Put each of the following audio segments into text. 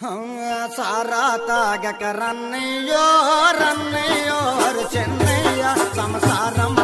సారా తాగక రన్నయ్యో రన్నయ్యో చెన్నయ్య సంసారం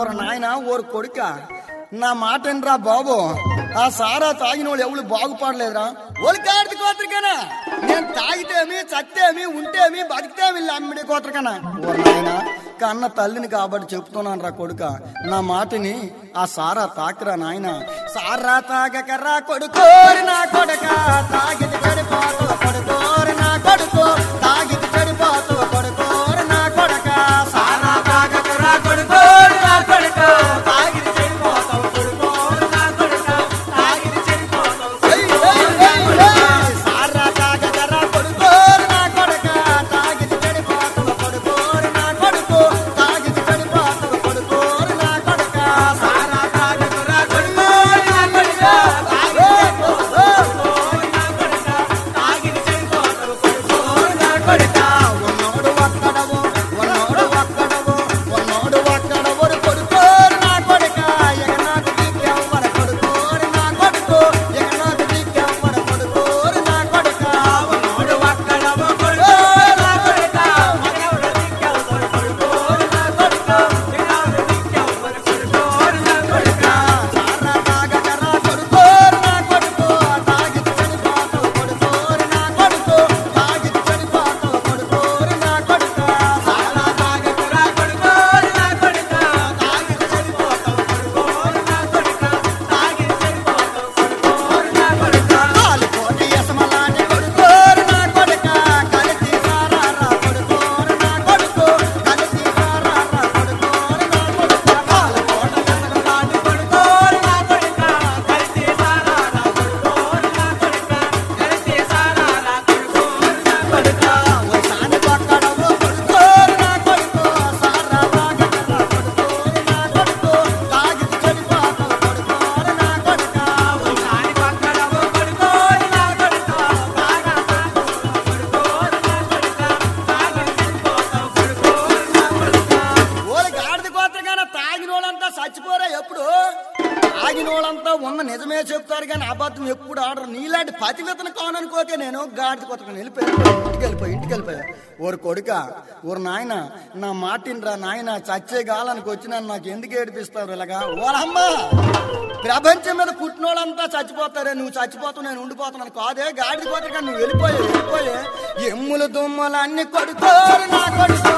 ఓర నాయన ఓరు కొడుక. నా మాట ఏంట్రా బాబు? ఆ సారా తాగిన వాళ్ళు ఎవరు బాగుపడలేదురా? వాళ్ళు కోతరికనా? నేను తాగితేమి చత్తేమి ఉంటేమి బతికితేమి అమ్మిడి కోతరికనా? ఓ నాయన కన్న తల్లిని కాబట్టి చెప్తున్నాను రా కొడుక. నా మాటని ఆ సారా తాకరా నాయన. సారా తాగకరా కొడుకోరి నా కొడుక. తాగిది చెడిపోతూ కొడుకోరి నా కొడుకు. తాగిది చెడిపోతూ నీలాంటి పతివ్రతను కాననుకోకే నేను గాడిద కొత్తగా వెళ్ళిపోయాను ఇంటికి వెళ్ళిపోయి ఇంటికి వెళ్ళిపోయా ఓరు కొడుక ఓరు నాయన నా మాటినరా నాయన చచ్చే గాలానికి వచ్చిన నాకు ఎందుకు ఏడిపిస్తారు ఇలాగా? ఓరమ్మా! ప్రపంచం మీద పుట్టినోళ్ళంతా చచ్చిపోతారే నువ్వు చచ్చిపోతావు నేను ఉండిపోతున్నాను కాదే గాడిద కొత్తగా నువ్వు వెళ్ళిపోయా వెళ్ళిపోయే. ఎమ్ములు దుమ్మలు అన్ని కొడుకోరు నా కొడుకో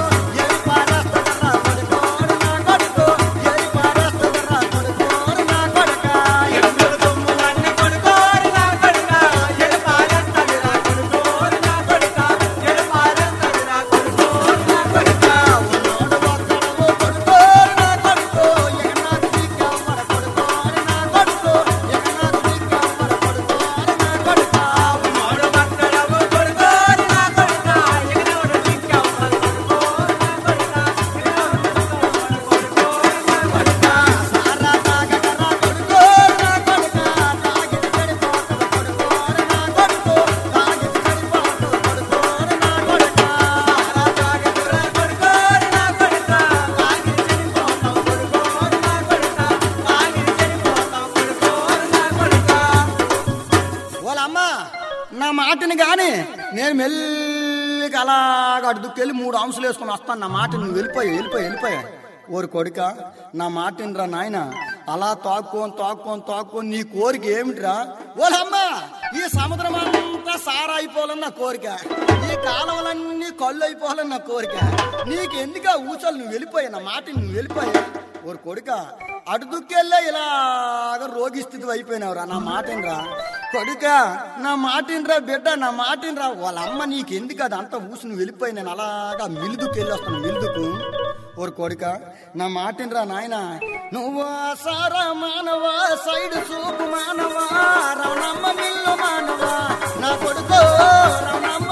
మాటని కానీ నేను మెల్లిగా అలాగ అటు దుక్కెళ్ళి మూడు అంశాలు వేసుకొని వస్తాను. నా మాట నువ్వు వెళ్ళిపోయా వెళ్ళిపోయా వెళ్ళిపోయా. ఓరి కొడుక నా మాటినరా నాయన? అలా తాక్కోని తాక్కోని తాక్కోని నీ కోరిక ఏమిటిరా? ఓలమ్మా ఈ సముద్రం అంతా సారైపోవాలని నా కోరిక. ఈ కాలువలన్నీ కళ్ళు అయిపోవాలని నా కోరిక. నీకు ఎందుకు ఊచలు? నువ్వు వెళ్ళిపోయా నా మాట నువ్వు వెళ్ళిపోయా. ఓరి కొడుక అటు దుక్కెళ్ళే ఇలాగ రోగి స్థితి అయిపోయినావురా. నా మాటేనరా కొడుక నా మాటిన్రా బిడ్డ నా మాటిన్రా. వాళ్ళ అమ్మ నీకెందుకు అది? అంతా ఊసి నువ్వు వెళ్ళిపోయి నేను అలాగా మిలుదుకు వెళ్ళొస్తాను మిలుదుకు ఓరు కొడుక నా మాటిన్రా నాయన నువ్వు సారా మానవా సైడ్ సూపు మానవా రవణమ్మ మిల్లు మానవా. నా కొడుకు రవణమ్మ